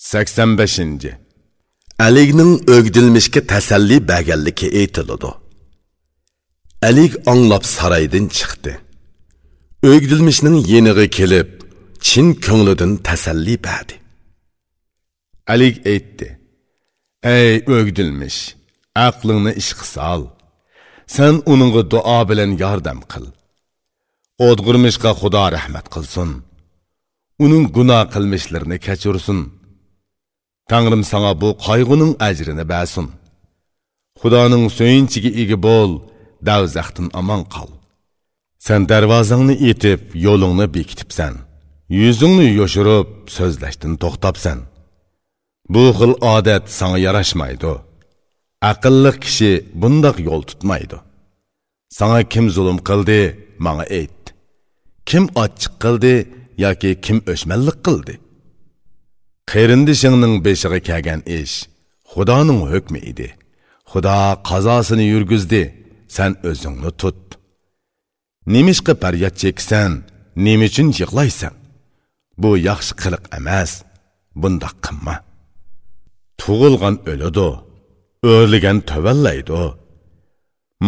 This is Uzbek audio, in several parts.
85. Aligning o'gdilmishga tasalli berganligi aytiladi. Alig anglab saroydan chiqdi. O'gdilmishning yeniga kelib, chin ko'nglidan tasalli berdi. Alig aytdi: "Ey o'gdilmish, aqlingni ishga sol. Sen uningga duo bilan yordam qil. O'dg'irmishga Xudo rahmat qilsin. Uning gunoh qilmishlarini kechirsin." Tangrim sana bu qayg'uning ajrini bersin. Xudoning so'yinchiga ega bo'l, davzaxtin omon qol. Sen darvozangni etib, yo'lingni bekitibsan. Yuzingni yoshirib, so'zlashdan to'xtabsan. Bu xil odat sana yarashmaydi. Aqlli kishi bundoq yo'l tutmaydi. Sana kim zulm qildi, menga ayt. Kim ochiq qildi yoki kim o'shmanlik qildi? Qerindishingning beshiga kelgan ish Xudoning hukmi edi. Xudo qazosini yurgizdi, sen o'zingni tut. Nemishqa faryod cheksan, nima uchun yig'laysan? Bu yaxshi qiliq emas. bundoq qilma. Tug'ilgan o'ladi, o'rligan to'vallaydi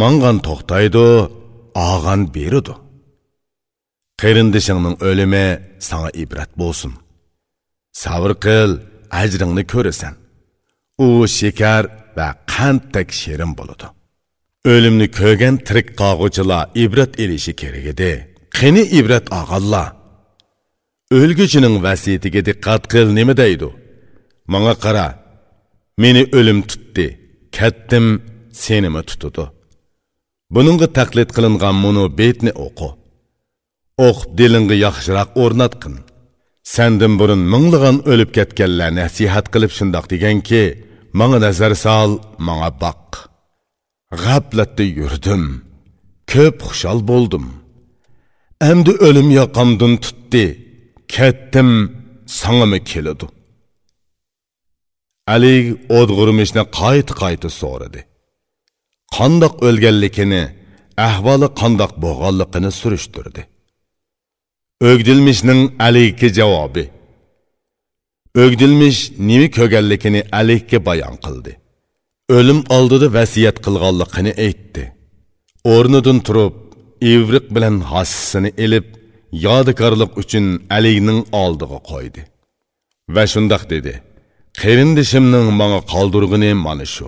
Mangan to'xtaydi, og'an beridi. Qerindishingning o'limi sanga ibrat bo'lsin. Sabr qil, ajringni ko'rasan. U shekar va qanddak shirin bo'ladi. O'limni ko'rgan tirik qog'uchilar ibrat elishi kerak edi. Qani ibrat og'allar. O'lguchining vasiyatiga diqqat qil, nima deydi? manga qara. Meni o'lim tutdi. kattim senimi tutudi. Buningga taqlid qilingan munu betni o'qi. O'qib dilingga yaxshiroq o'rnatqin. Сәндім бұрын мұңлыған өліп кеткеллер нәсихат қылып шындақ деген ке, маңа нәзір сал, маңа бақ. Ғаплетті юрдім, көп құшал болдым. Әмді өлім яқамдың тұтты, кәттім, саңымы келеді. Әли одғырмышны қайты-қайты соғырды. Қандақ өлгәлікіні, әхвалы қандақ боғаллықыны сүріштірді. Ögdilmişning alikka javobi. Ögdilmiş nima ko'rganligini alikka bayon qildi. O'lim oldida vasiyat qilganligini aytdi. O'rnidan turib, ivriq bilan hassisini elib, yodikorlik uchun Alikning oldiga qo'ydi. Va shundoq dedi: "Qarindishimning menga qoldirg'ini mana shu.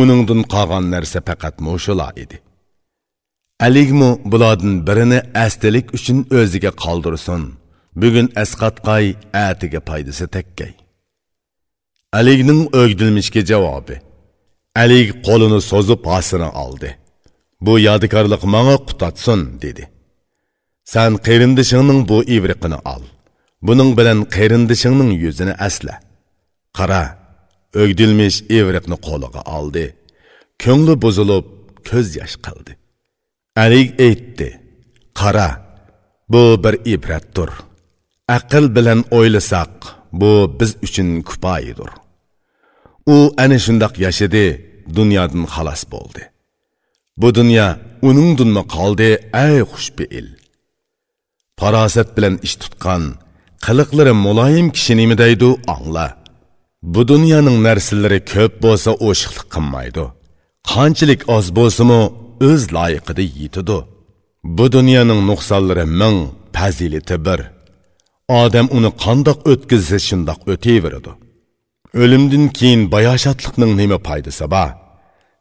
Uningdan qolgan narsa faqat mushular edi." Aligmu bulardan birini əstəlik üçün özüge qaldırсын. Bugün əsqatqay, ətiga paydası təkkay. Aligning ögdilmişki cavabı. Alig qolunu sozup hasını aldı. Bu yadikarlıq mana qutatsın, dedi. Sen qerindişinin bu ivriqini al. Bunun bilen qerindişinin yüzünü əslə. Qara, ögdilmiş ivriqni qoluğa aldı. Köngli bozulup, köz яш qıldı. Ali aytdi: "Qara, bu bir ibratdir. Aql bilan o'ylasak, bu biz uchun kupoyidir U ana shundoq yashadi, dunyodan xalos bo'ldi. Bu dunyo uningdinmi qoldi, ay xushbeil. Farosat bilan ish tutgan, qiliqlari muloyim kishi nima angla. Bu dunyoning narsalari ko'p bo'lsa o'shiqlik qilmaydi. Qanchalik oz bo'lsa-mu, o'z loyiqida yetidi bu dunyoning nuqsonlari ming fazilati bir. Odam uni qandoq o'tkazsa shundoq o'tayveradi o'limdan keyin bayoshatlikning nima foydasi bor?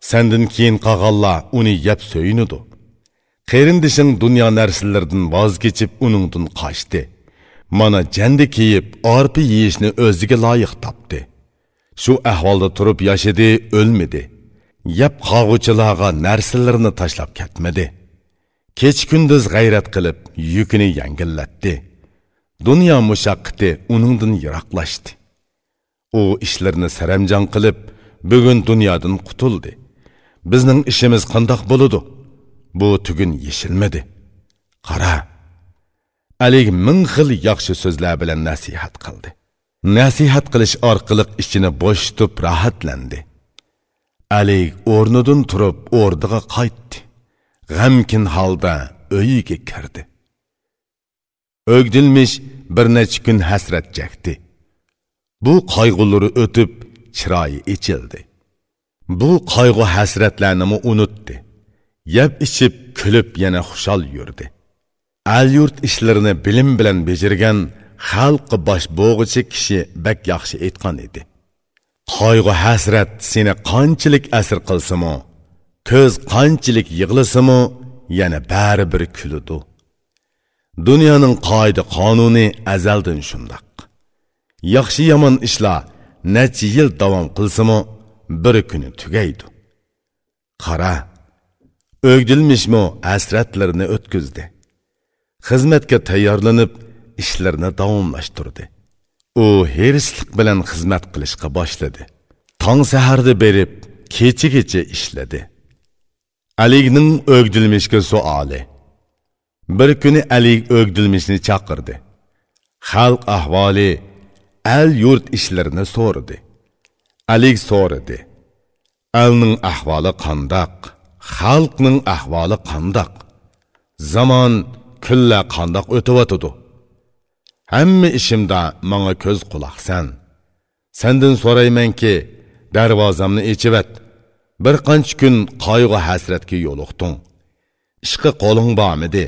Sandan keyin qolganlar uni yeb so'yinidi qarindishing dunyo narsalaridan voz kechib uningdan qochdi. Mana jandi kiyib orpi yeyishni o'ziga loyiq topdi. Shu ahvolda turib yashadi o'lmadi yeb qog'uvchilarga narsalarni tashlab ketmadi. Kech kunduz g'ayrat qilib yukini yangillatdi dunyo mushaqqati uningdan yiroqlashdi. U ishlarni saramjon qilib bugun dunyodan qutuldi. Bizning ishimiz qandoq bo'ladi bu tugun yeshilmadi qara. Alik ming xil yaxshi so'zlar bilan nasihat qildi. Nasihat qilish orqali ichini bo'shitib rohatlandi Alik o'rnidan turib o'rniga qaytdi. G'amkin holda uyiga kirdi. O'gdilmish bir necha kun hasrat chekdi. bu qayg'ulari o'tib chiroyi ichildi bu qayg'u hasratlarni unutdi yeb ichib kulib yana xushal yurdi al yurt ishlarini bilim bilan bejirgan xalqi bosh bo'g'ichi kishi bak yaxshi aytgan edi qayg'u hasrat seni qanchalik asr qilsimu ko'z qanchalik yig'lasimu yana baribir kuludi dunyoning qoida qonuni azaldan shundoq. Yaxshi yomon ishlar necha yil davom qilsimu bir kuni tugaydi. Qara o'gdilmishmi hasratlarini o'tkazdi. Xizmatga tayyorlanib ishlarni davomlashtirdi. U herislik bilan xizmat qilishga boshladi. Tong saharda berib kechagacha ishladi. Aligning o'gdilmishga suoli. Bir kuni alik o'gdilmishni chaqirdi. Xalq ahvoli al yurt ishlarini so'radi. Alik so'radi. Alning ahvoli qandoq xalqning ahvoli qandoq zamon kunlar qandoq o'tyotidi hamma ishimda manga ko'z quloqsan sandan so'raymanki darvozamni echivat. Bir qancha kun qayg'u hasratga yo'liqding. Ishqa qo'ling bormidi?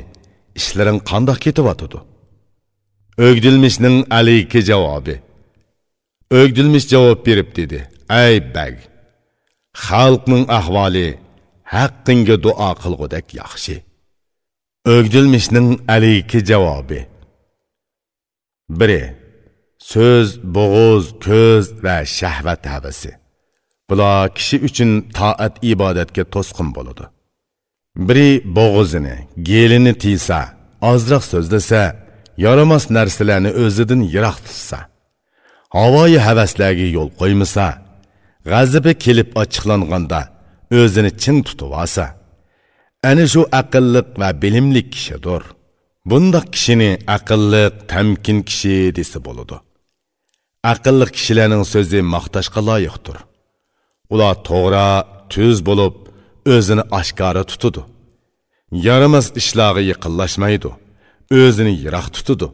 Ishlaring qandoq ketyotidi o'gdilmishning alayki javobi. O'gdilmish javob berib dedi. Ay bag xalqning ahvoli haqqingga duo qilg'udek yaxshi. O'gdilmishning alayki javobi. Biri so'z bo'g'oz ko'z va shahvat havasi. Bular kishi uchun toat ibodatga to'sqin bo'ladi. Biri bo'g'izini gelini tiysa ozroq so'zlasa yaramas narsalarni o'zidan yiroq tutsa. Havoyi havaslarga yo'l qo'ymasa g'azabi kelib ochiqlanganda o'zini chin tutib olsa. Ana shu aqlliq va bilimli kishidir. Bundoq kishini aqlliq tamkin kishi desa bo'ladi aqlli kishilarning so'zi maqtashga loyiqdir. Ular to'g'ri tuz bo'lib o'zini oshkora tutadi yaramas ishlarga yaqinlashmaydi o'zini yiroq tutadi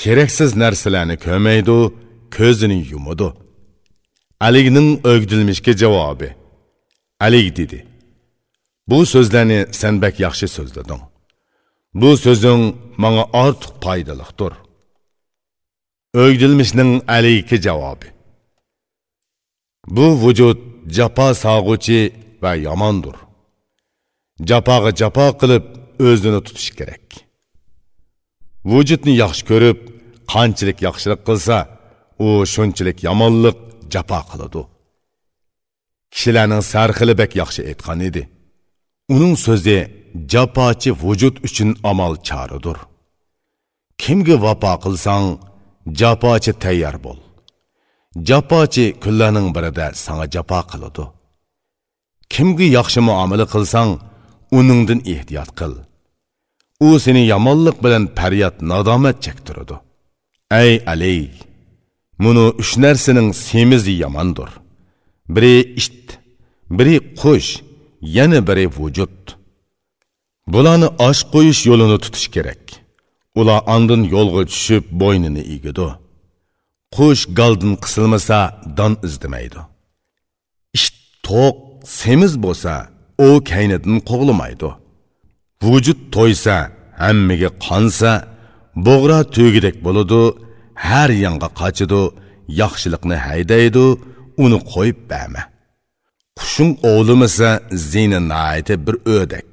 keraksiz narsalarni ko'maydi ko'zini yumadi aligning o'gdilmishga javobi alik dedi bu so'zlarni sen bak yaxshi so'zlading. Bu so'zing manga ortiq foydaliqdir o'gdilmishning aliki javobi bu vujud jafo sog'uvchi va yomondir jafoga jafo qilib o'zini tutish kerak vujudni yaxshi ko'rib qanchalik yaxshilik qilsa u shunchalik yomonlik jafo qiladi kishilarning sarxili bak yaxshi aytgan edi uning so'zi japochi vujud uchun amal choridir kimga vafo qilsang japochi tayyor bo'l. Japochi kunlarning birida sanga jafo qiladi. Kimga yaxshi muomala qilsang uningdan ehtiyot qil. U seni yomonlik bilan faryod nadomat chektiradi. Ey aley muni uch narsaning semizi yomondir. Biri it biri qush yana biri vujud. Bularni osh qo'yish yolunu tutuş kerak Ular andın yolga düşüp boynunu igidu. Qush galdın qısılmasa don izdimaydi. ish toq, semiz bo'lsa, u kaynidan qo'g'lamaydi Vujud to'ysa, hammaga qonsa, bo'g'ra to'gidek bo'ladi har yonga qochidi yaxshilikni haydaydi uni qo'yib berma qushing ovlimasa zini naiti bir o'dak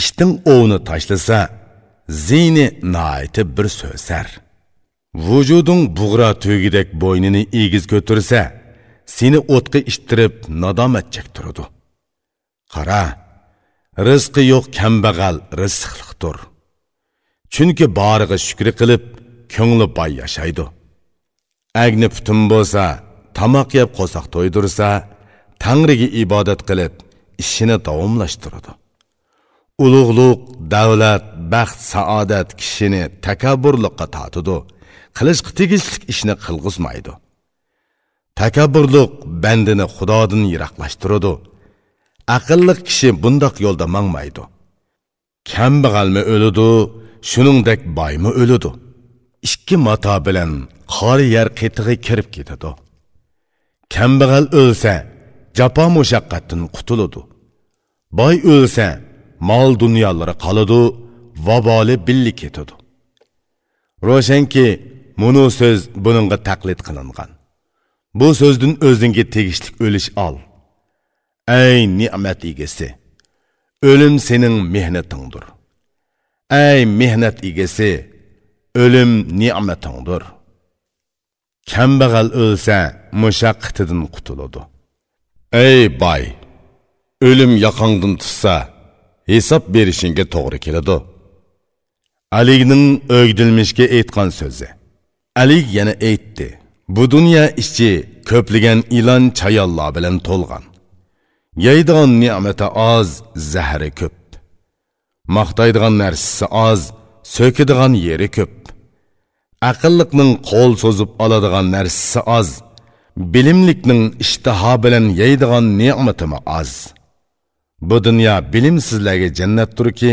ishting ovni tashlasa zini naiti bir so'sar vujuding bug'ra tugidek bo'ynini egiz ko'tursa seni o'tqa ishtirib nadomat chektiradi qara rizqi yo'q kambag'al rizqliqdir. Chunki borig'i shukri qilib ko'ngli boy yashaydi. Agni butun bo'lsa tomoq yeb qo'saq to'ydirsa tangriga ibodat qilib ishini davomlashtiradi. Ulug'luq davlat baxt saodat kishini takabburlikqa tortidi qilishga tegishli ishni qilg'izmaydi. Takabburlik bandini xudodan yiroqlashtiradi. Aqlli kishi bundoq yo'lda mangmaydi. Kambag'almi o'lidi shuningdek boymi o'lidi ikki mato bilan qori yer qitig'i kirib ketadi. Kambag'al o'lsa jafo mushaqqatdan qutuladi boy o'lsa mol dunyolari qoladi vaboli billi ketadi ro'shanki munu so'z buningga taqlid qilingan. Bu so'zdan o'zingga tegishli o'lish ol ey ne'mat egasi o'lim sening mehnatingdir ey mehnat egasi o'lim ne'matingdir kambag'al o'lsa mushaqqatidan qutuladi ey boy o'lim yoqangdan tutsa hisob berishingga to'g'ri keladi. Aligning o'gdilmishga aytgan so'zi. Ali yana aytdi bu dunyo ichi ko'pligan ilon chayonlar bilan to'lgan. Yeydigan ne'mati oz zahri ko'p. Maqtaydigan narsasi oz so'kadigan yeri ko'p. Aqlliqning qo'l so'zib oladigan narsasi oz. Bilimlikning ishtaho bilan yeydigan ne'matimi oz. Bu dunyo bilimsizlarga jannatdirki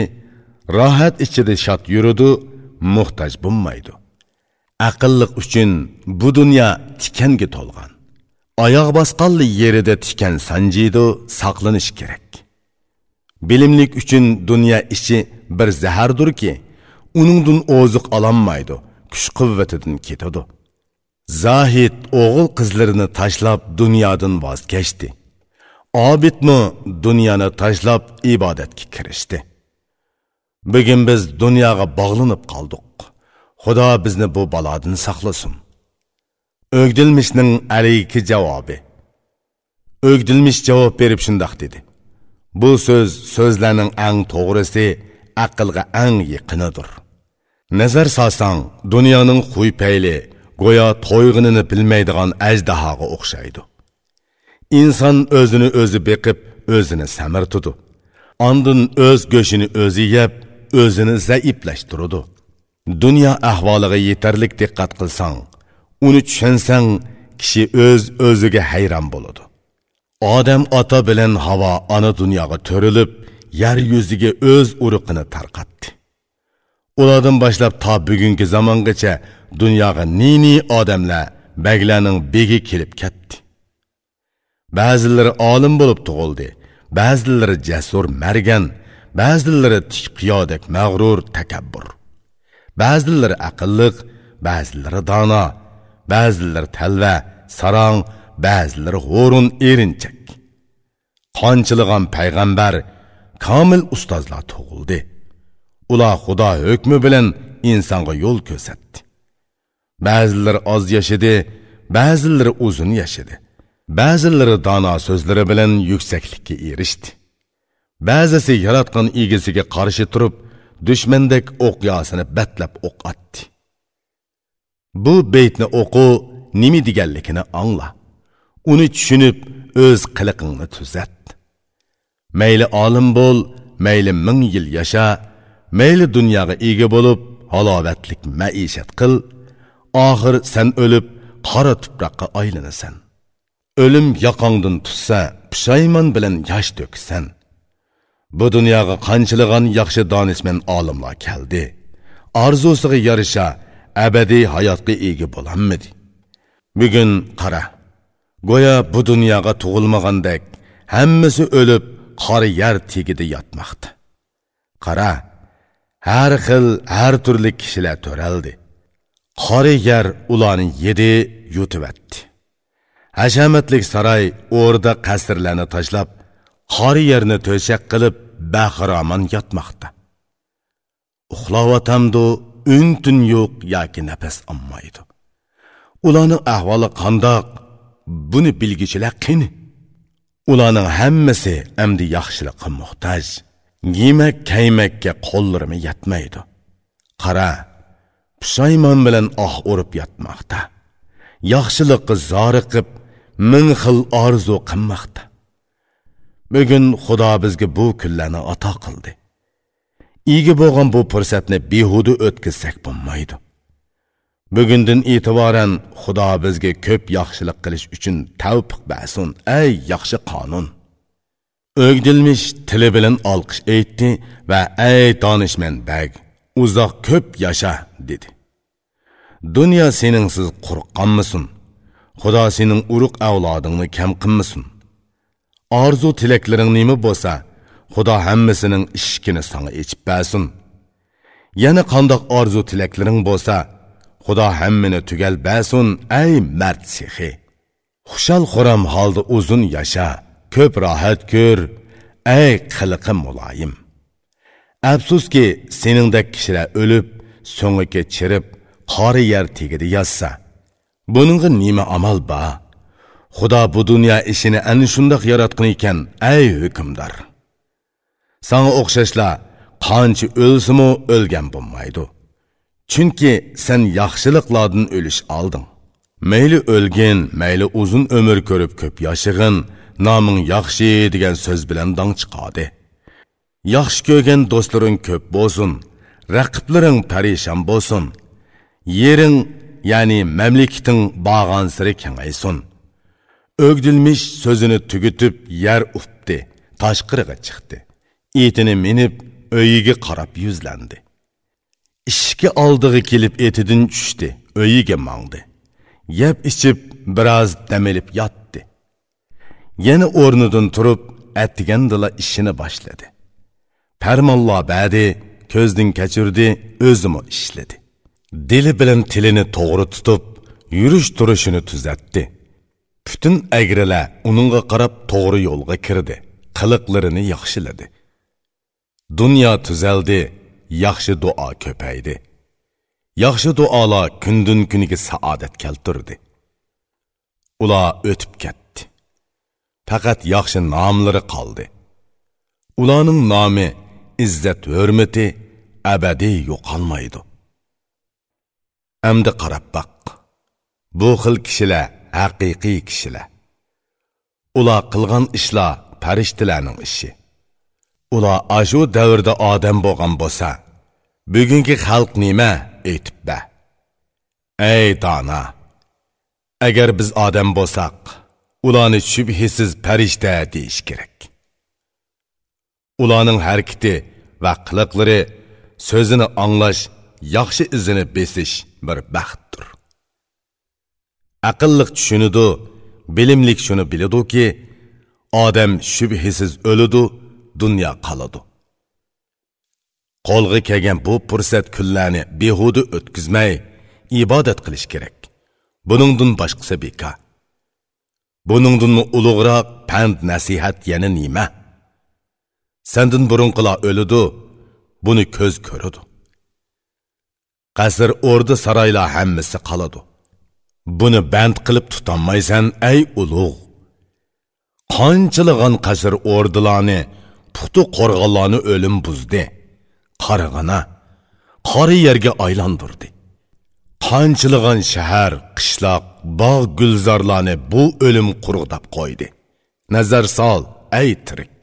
rohat ichida shod yurudi muhtoj bo'lmaydi. Aqlliq uchun bu dunyo tikanga to'lgan. Oyoq bosqanli yerida tikan sanjiydi saqlanish kerak. Bilimlik uchun dunyo ichi bir zahardirki uningdan oziq ololmaydi kuch quvvatidan ketadi. Zohid o'g'il qizlarini tashlab dunyodan voz kechdi. Obidmi dunyoni tashlab ibodatga kirishdi. Bugun biz dunyoga bog'lanib qoldik. Xudo bizni bu balodan saqlasin. O'gdilmishning aliki javobi. O'gdilmish javob berib shundoq dedi. Bu so'z so'zlarning ang to'g'risi aqlga ang yiqinidir nazar solsang dunyoning xuypayli go'yo to'yg'inini bilmaydigan ajdahoga o'xshaydi. Inson o'zini o'zi beqib o'zini samir samirtudi ondin o'z go'shini o'zi yeb o'zini zaiflashtirudi dunyo ahvoliga yetarlik diqqat qilsang uni tushunsang kishi o'z öz o'ziga hayron bo'ladi odam ota bilan havo ona dunyoga to'rilib yer yuziga o'z urug'ini tarqatdi ulardan boshlab to bugungi zamongacha dunyoga nini odamlar baglarning begi kelib ketdi. Ba'zilari olim bo'lib tug'ildi. Ba'zilari jasur margan ba'zilari tiqiyodek mag'rur takabbur. Ba'zilari aqlliq ba'zilari dono ba'zilari talva sarong ba'zilari g'o'run erinchak. Qonchilig'an payg'ambar komil ustozlar tug'ildi. Ular xudo hukmi bilan insonga yo'l ko'rsatdi. Ba'zilari oz yashadi ba'zilari uzun yashadi ba'zilari dono so'zlari bilan yuksaklikka erishdi. Ba'zisi yaratgan egasiga qarshi turib dushmandek o'q yosini batlab o'q otdi. Bu beytni o'qu nima deganligini angla uni tushunib o'z qiliqingni tuzat. Mayli olim bo'l mayli ming yil yasha mayli dunyoga ega bo'lib halovatlik maishat qil. Oxir sen o'lib qora tuproqqa aylanasan o'lim yoqongdan tutsa pushaymon bilan yosh to'ksan bu dunyoga qanchilag'an yaxshi donishmand olimlar keldi. Orzusiga yarasha abadiy hayotga ega bo'lolmadi bugun qara. Go'yo bu dunyoga tug'ilmagandek hammasi o'lib qora yer tegida yotmoqda. Qara har xil har turli kishilar to'raldi. Qori yer ularni yedi yutibatdi hashamatlik saroy o'rda qasrlarni tashlab qori yerni to'shak qilib bahramon yotmoqda. Uxlavotamdu un tun yo'q yoki nafas olmaydi ularning ahvoli qandoq buni bilgichilar qin ularning hammasi amdi yaxshilikqa muhtoj yemak kaymakka qo'llarimi yetmaydi. Qara pushaymon bilan oh urib yotmoqda. Yaxshilikqa zoriqib ming xil orzu qilmoqda. Bugun xudo bizga bu kunlarni ato qildi. Ega bo'lgan bu fursatni behuda o'tkazsak bo'lmaydi. Bugundan e'tiboran xudo bizga ko'p yaxshilik qilish uchun tavfiq bersin ey yaxshi qonun. O'gdilmish tili bilan olqish aytdi va ey donishmand bag uzoq ko'p yasha dedi. Dunyo seningsiz qo'rqqanmisin xudo sening urug' avlodingni kam qilmasin. Orzu tilaklaring nima bo'lsa xudo hammasining eshigini sanga echib bersin. Yana qandoq orzu tilaklaring bo'lsa xudo hammani tugal bersin ey mard sehi. Xushal xuram holda uzun yasha ko'p rohat ko'r ey qiliqi muloyim. Afsuski seningdek kishilar o'lib so'ngiga chirib qori yer tegidi yozsa. Buningga nima amal ba? Xudo bu dunyo ishini ana shundoq yaratgan ekan ay hukmdor. Sanga o'xshashlar qancha o'lsimu o'lgan bo'lmaydi. Chunki sen yaxshiliklardan o'lish olding. Mayli o'lgin mayli uzun umr ko'rib ko'p yashag'in noming yaxshi degan so'z bilan dong chiqadi. Yaxshi ko'rgan do'stlaring ko'p bo'lsin raqiblaring parishon bo'lsin. Yering ya'ni mamlakating bog'an siri kengaysin o'gdilmish so'zini tugitib yer ufdi tashqiriga chiqdi etini minib öyiga qarab yuzlandi ishki oldig'i kelib etidan tushdi öyiga mangdi yeb ichib biroz dam ilib yotdi yana o'rnidan turib attigandila ishini boshladi farmonlar badi ko'zdan kechirdi o'zimi ishladi dili bilan tilini to'g'ri tutib yurish turishini tuzatdi. Butun agrilar uningga qarab to'g'ri yo'lga kirdi. Qiliqlarini yaxshiladi. Dunyo tuzaldi yaxshi duo ko'paydi. Yaxshi duolar kundan kuniga saodat keltirdi. Ular o'tib ketdi. Faqat yaxshi nomlari qoldi. Ularning nomi izzat hurmati abadiy yo'qolmaydi. Әмді qarab baq. Bu xil kishilar haqiqiy kishilar. Ular qilgan ishlar farishtalarning ishi. Ular ashu davrda odam bo'lgan bo'lsa, bugungi xalq nima aytib? Ey dona, agar biz odam bo'lsak, ularni shubhisiz farishta deyish kerak. Ularning harakati va qiliqlari so'zini anglash, yaxshi izini besish bir baxtdir aqlliq tushunidi bilimlik shuni biladiki odam shubhisiz o'lidi dunyo qoladi qo'lga kelgan bu fursat kunlarni behuda o'tkazmay ibodat qilish kerak buningdan boshqasi bekor buningdan ulug'roq pand nasihat yana nima sandan burunqilar o'lidi buni ko'z ko'radi qasr o'rdi saroylar hammasi qoladi. Buni band qilib tutolmaysan ay ulug' qanchilag'an qasr o'rdilarni puxtu qo'rg'onlarni o'lim buzdi. Qarag'ana qori yerga aylantirdi. Qanchilag'an shahar qishloq bog' gulzorlarni bu o'lim qurg'dab qo'ydi. Nazar sol ay tirik.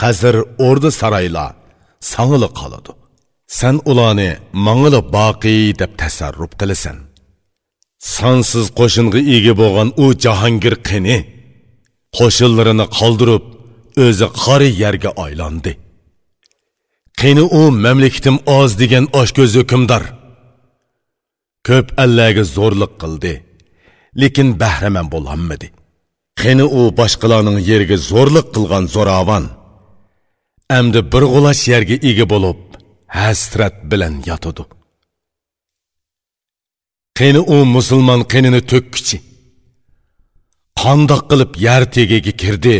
Qasr o'rdi saroylar sangili qoladi. Sen ularni mangila baqi deb tasarruf qilasan. Sonsiz qo'shinga ega bo'lgan u Jahongir qini qo'shinlarini qoldirib, o'zi qari yerga aylandi. Qini u mamlakatim oz degan oshko'z hukmdor. Ko'p allaga zo'rlik qildi, lekin bahraman bo'lolmadi. Qini u boshqalarning yeriga zo'rlik qilgan zo'ravon. Amdi bir g'ulash yerga ega bo'lib, hasrat bilan yotadi qani u musulmon qinini to'kkichi. Qandoq qilib yer tegiga kirdi.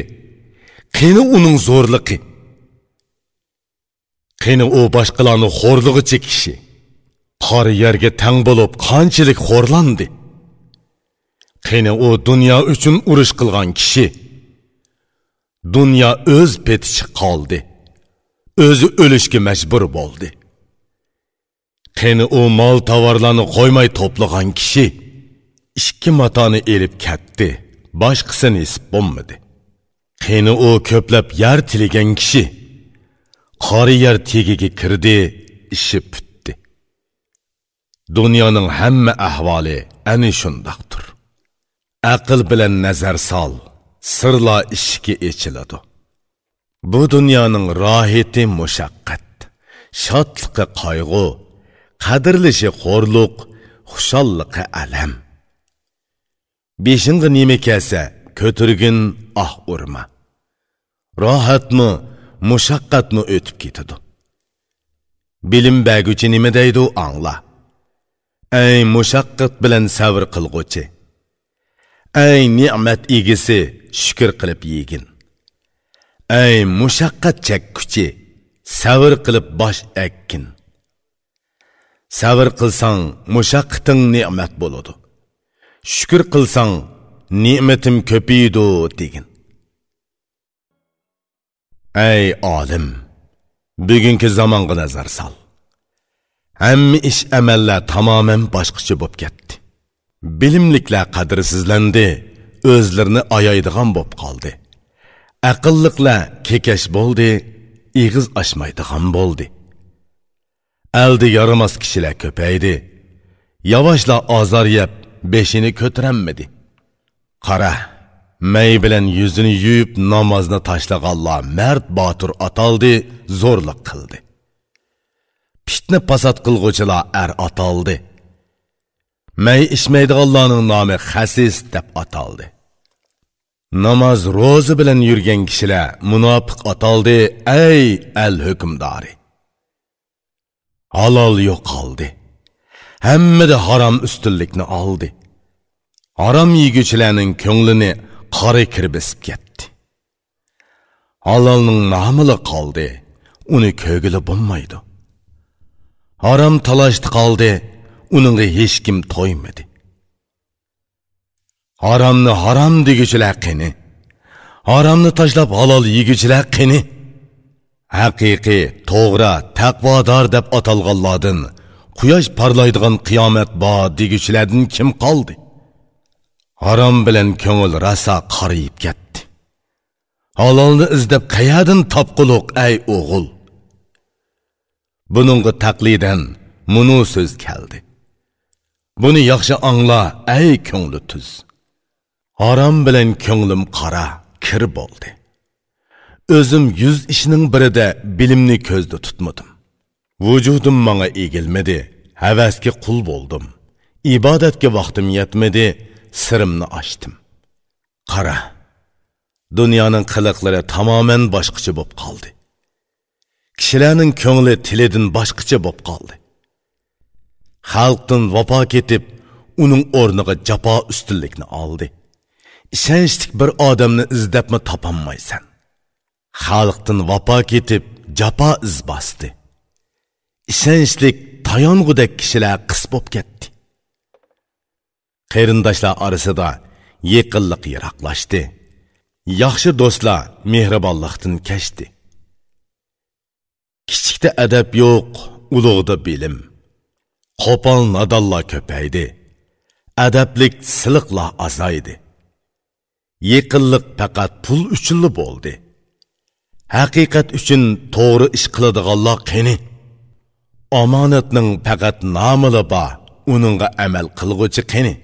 Qani uning zo'rliqi. Qani u boshqalarni xo'rlig'ichi kishi. Qori yerga tang bo'lib qanchalik xo'rlandi. Qani u dunyo uchun urush qilgan kishi. Dunyo o'z petichi qoldi. O'zi o'lishga majbur bo'ldi. Qani u mol tovarlarni qo'ymay to'plagan kishi ikki matoni elib ketdi boshqasini esib bo'lmadi qani u ko'plab yar tilagan kishi qori yar tegiga kirdi ishi putdi dunyoning hamma ahvoli ani shundoqdir aql bilan nazar sol sirlo ishki echiladi Bu dunyoning rohati mushaqqat, shodliqi qayg'u, qadrlishi xo'rluq xushalliqi alam. Beshing'i nima kelsa ko'tirgin ah urma. Rohatmi mushaqqatmi o'tib ketadi. Bilim berguchi nima deydi angla. Ey mushaqqat bilan sabr qilg'uchi. Ey ne'mat egisi shukr qilib yegin. Ey mushaqqat chekkuchi sabr qilib bosh ekkin sabr qilsang mushaqqating ne'mat bo'ladi. Shukur qilsang ne'matim ko'paydi degin. Ey olim bugungi zamonga nazar sol. Hamma ish amallar tamoman boshqacha bo'lib ketdi. Bilimliklar qadrsizlandi o'zlarini ayaydigan bo'lib qoldi. Aqilliqlar kekash bo'ldi ig'iz ochmaydigan bo'ldi. Aldi yaramas kishilar ko'paydi. Yavaşla ozor yeb beshini ko'taranmidi qara may bilan yuzini yuyib namozni tashlaganlar mard botir ataldi zo'rliq qildi. Pitni pasat qilg'uchilar ar ataldi. May ichmaydiganlarning nomi xasis deb ataldi. Namoz ro'zi bilan yurgan kishilar munofiq ataldi ey al hukmdori halol yo'qoldi. Hammada harom ustunlikni oldi. Harom yeguchilarning ko'nglini qora kir besib ketdi. Halolning nomili qoldi uni ko'gili bo'lmaydi. Harom talashdi qoldi uningga hech kim to'ymadi. Haromni harom deguchilar qini haromni tashlab halol yeguchilar qini haqiqiy to'g'ri taqvodor deb atalganlardan quyosh parlaydigan qiyomat bor deguchilardan kim qoldi? Harom bilan ko'ngil rasa qariyib ketdi. Halolni izlab qayerdan topquluq ay o'g'il? Buningga taqlidan munu so'z keldi. Buni yaxshi angla ey ko'ngli tuz. Aram bilan ko'nglim qara kir bo'ldi. O'zim yuz ishning birida bilimni ko'zda tutmadim. Vujudim menga egilmadi havasga qul bo'ldim. Ibodatga vaqtim yetmadi sirimni ochdim. Qara dunyoning qiliqlari tamoman boshqacha bo'lib qoldi. Kishilarning ko'ngli tilidan boshqacha bo'lib qoldi. Xalqdan vafo ketib uning o'rniga jafo ustunlikni oldi. Ishonchlik bir odamni izlabmi topolmaysan. Xalqdan vafo ketib jafo iz bosdi. Ishonchlik tayong'udek kishilar qis bo'lib ketdi. Qarindoshlar orasida yaqinlik yiroqlashdi yaxshi do'stlar mehribonlikdan kechdi. Kichikda adab yo'q ulug'da bilim. Qo'pol nodonlar ko'paydi. Adablik siliqlar azaydi yiqilliq faqat pul uchunli bo'ldi. Haqiqat uchun to'g'ri ish qiladiganlar qani omonatning faqat nomili bor uningga amal qilg'uchi qani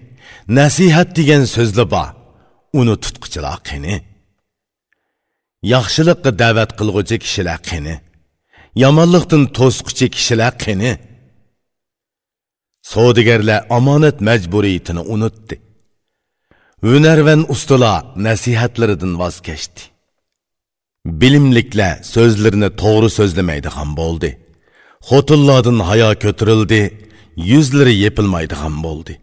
nasihat degan so'zli bor uni tutquchilar qani yaxshilikqa da'vat qilg'uchi kishilar qani yomonlikdan to'squchi kishilar qani savdogarlar omonat majburiyatini unutdi. Hunarvan ustalar nasihatlaridan voz kechdi bilimliklar so'zlarini to'g'ri so'zlamaydigan bo'ldi. Xotinlardan hayo ko'tarildi yuzlari yepilmaydigan bo'ldi.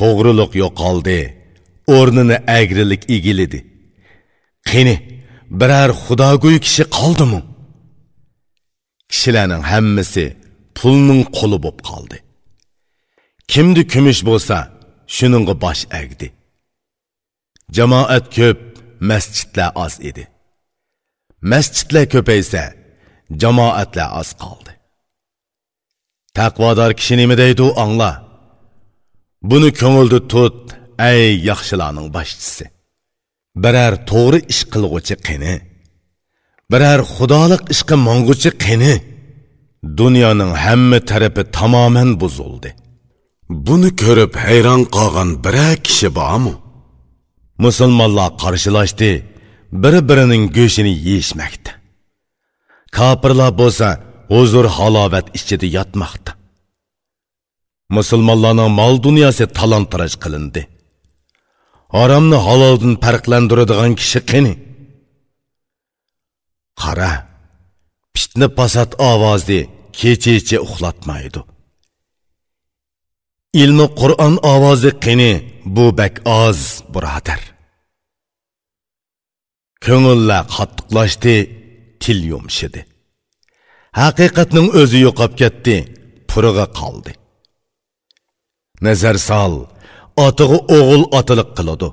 To'g'riliq yo'qoldi o'rnini agrilik egilidi Qini, biror xudogo'y kishi qoldimi kishilarning hammasi pulning qo'li bo'lib qoldi kimdi kumush bo'lsa shuningga bosh agdi. Jamoat ko'p masjidlar oz edi. Masjidlar ko'paysa jamoatlar oz qoldi. Taqvodor kishi nima deydi angla? Buni ko'ngilda tut ey yaxshilarning boshchisi. Biror to'g'ri ish qilg'uchi qani biror xudolik ishqa mong'uchi qani dunyoning hamma tarafi tamoman buzildi. Buni ko'rib hayron qolgan biror kishi bormi? Musulmonlar qarshilashdi. Bir birining go'shtini yeyishmoqda kofirlar bo'lsa huzur halovat ichida yotmoqda. Musulmonlarning mol dunyosi talon taroj qilindi. Haromni haloldan farqlantiradigan kishi qani? Qara fitna pasat ovozi kechicha uxlatmaydi. Ilmi qur'on ovozi qini bu bak oz birodar ko'ngillar qattiqlashdi til yumshidi. Haqiqatning o'zi yo'qolib ketdi purig'a qoldi. Nazar sol otig'i o'g'il otiliq qiladi.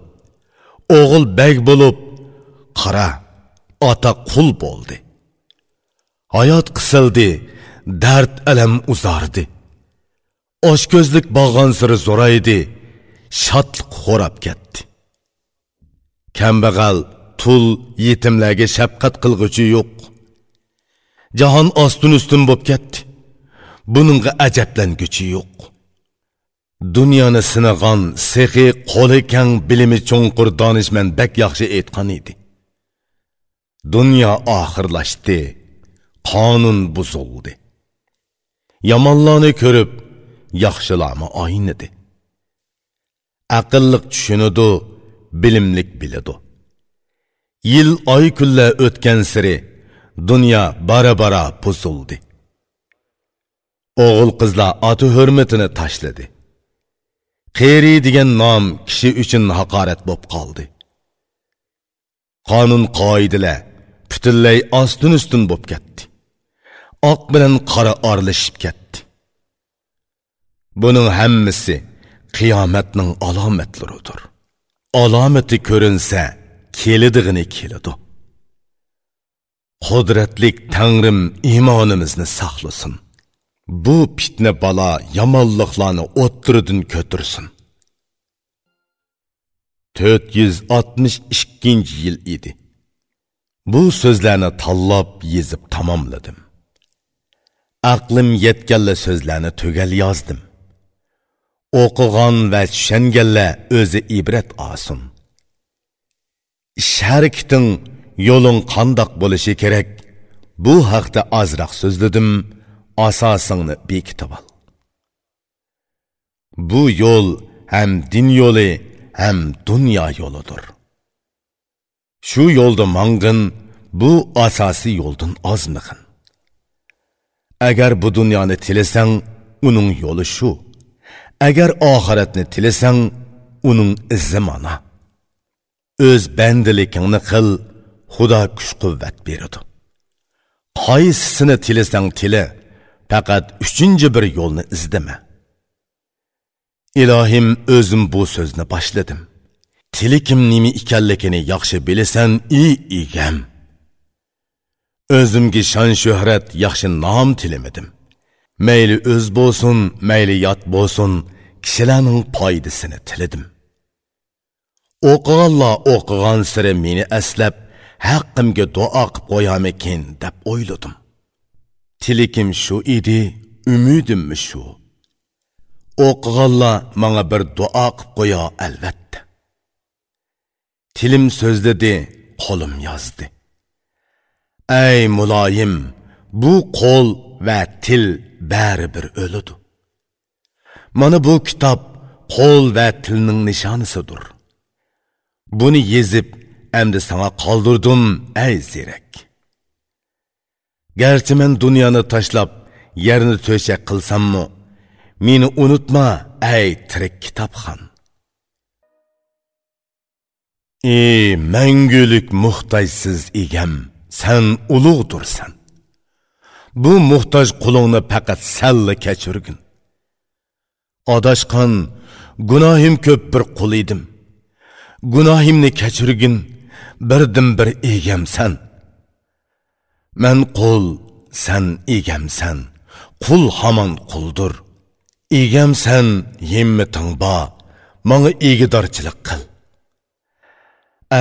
O'g'il bag bo'lib qara ota qul bo'ldi. Hayot qisildi dard alam uzardi. Oshko'zlik bog'on siri zo'raydi shodliq xo'rab ketdi. Kambag'al tul yetimlarga shafqat qilg'uchi yo'q. Jahon ostin ustun bo'lib ketdi. Buningga ajablanguchi yo'q. Dunyoni sinag'on sehi qo'li kang bilimi cho'nqur donishmand bak yaxshi aytgan edi. Dunyo oxirlashdi qonun buzildi. Yomonlarni ko'rib yaxshilarni oynidi aqlliq tushunidi bilimlik biladi yil oy kunlar o'tgan siri dunyo bara bara buzildi o'g'il qizlar oti hurmatini tashladi qeri degan nom kishi uchun haqorat bo'lib qoldi qonun qoidalar butunlay ostin ustin bo'lib ketdi oq bilan qora orlashib ketdi buning hammasi qiyomatning alomatlaridir alomati ko'rinsa kelidig'ini keladi. Qudratlik tangrim iymonimizni saqlasin. Bu fitna balo yomonliqlarni o'ttiridan ko'tirsin. To'rt yuz oltmish ikkinchi yil edi. Bu so'zlarni tanlab yezib tamomladim. Aqlim yetganla so'zlarni tugal yozdim. O'qigan va tushunganlar o'zi ibrat olsin. Sharkiting yo'ling qandoq bo'lishi kerak? Bu haqda ozroq so'zladim asosingni bekitib ol. Bu yo'l ham din yo'li ham dunyo yo'lidir. Shu yo'lda mang'in bu asosiy yo'ldan ozmig'in. Agar bu dunyoni tilasang uning yo'li shu. Agar oxiratni tilasang uning izi mana. O'z bandiligingni qil xudo kuch quvvat beradi. Qaysisini tilasang tila faqat uchinchi bir yo'lni izdama. Ilohim o'zim bu so'zni boshladim. Tilikim nima ekanligini yaxshi bilasan ey egam. O'zimga shon shuhrat yaxshi nom tilamadim. Mayli o'z bo'lsin mayli yot bo'lsin. Kishilarning foydasini tiladim. O'qiganlar o'qigan siri meni aslab haqqimga duo qilib qo'yamikin deb o'yladim. Tilikim shu edi umidimmi shu? O'qiganlar manga bir duo qilib qo'ya albatta. Tilim so'zladi qo'lim yozdi. Ey muloyim bu qo'l va til baribir o'lidi mana bu kitob qo'l va tilning nishonisidir buni yezib endi sana qoldirdim ey zerak garchi men dunyoni tashlab yerni to'shak qilsammi meni unutma ey tirik kitobxon. Ey mangulik muhtojsiz egam sen ulug'dursan. Bu muhtoj qulingni faqat salla kechirgin. Adashqan gunohim ko'p bir qul edim. Gunohimni kechirgin birdim bir egamsan. Man qul san egamsan. Qul hamon quldur. Egamsan yemmiting bo manga egidorchilik qil.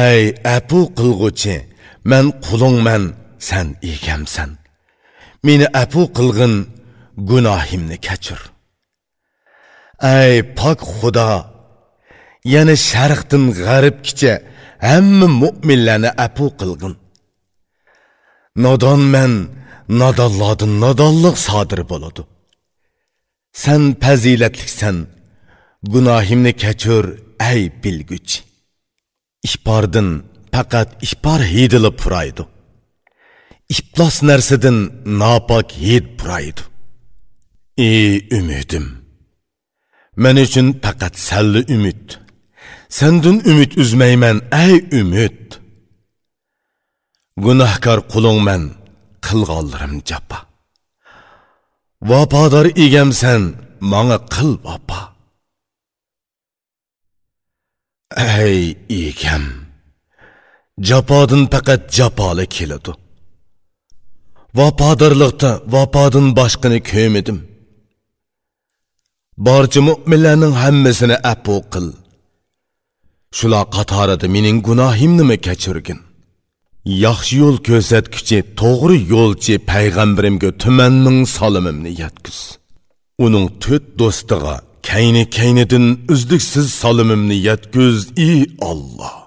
Ay apu qilg'uchi man qulingman san egamsan. Meni apu qilg'in gunohimni kechir. Ey pok xudo yana sharqdan g'arbgacha hamma mo'minlarni apu qilg'in nodonman nadonlardan nodonlik sodir bo'ladi san fazilatliksan gunohimni kechir ey bilguch. İshpordin faqat ishpor hidilib puraydi iflos narsadan nopok hid puraydi ey umidim men uchun faqat salli umid sendin umid uzmayman ey umid gunohkor qulingman qilg'onlarim japa vafodor egamsan manga qil vafo ey egam jafodin faqat jafoli keladi vafodorlikda vafodin boshqani ko'midim barcha mo'minlarning hammasini afu qil. Shular qatorida mening gunohimnimi kechirgin? Yaxshi yo'l ko'rsatguchi to'g'ri yo'lchi payg'ambarimga tumanning solimimni yetkiz uning tüt do'stiga kayni kaynidan uzluksiz solimimni yetkiz ey Allah.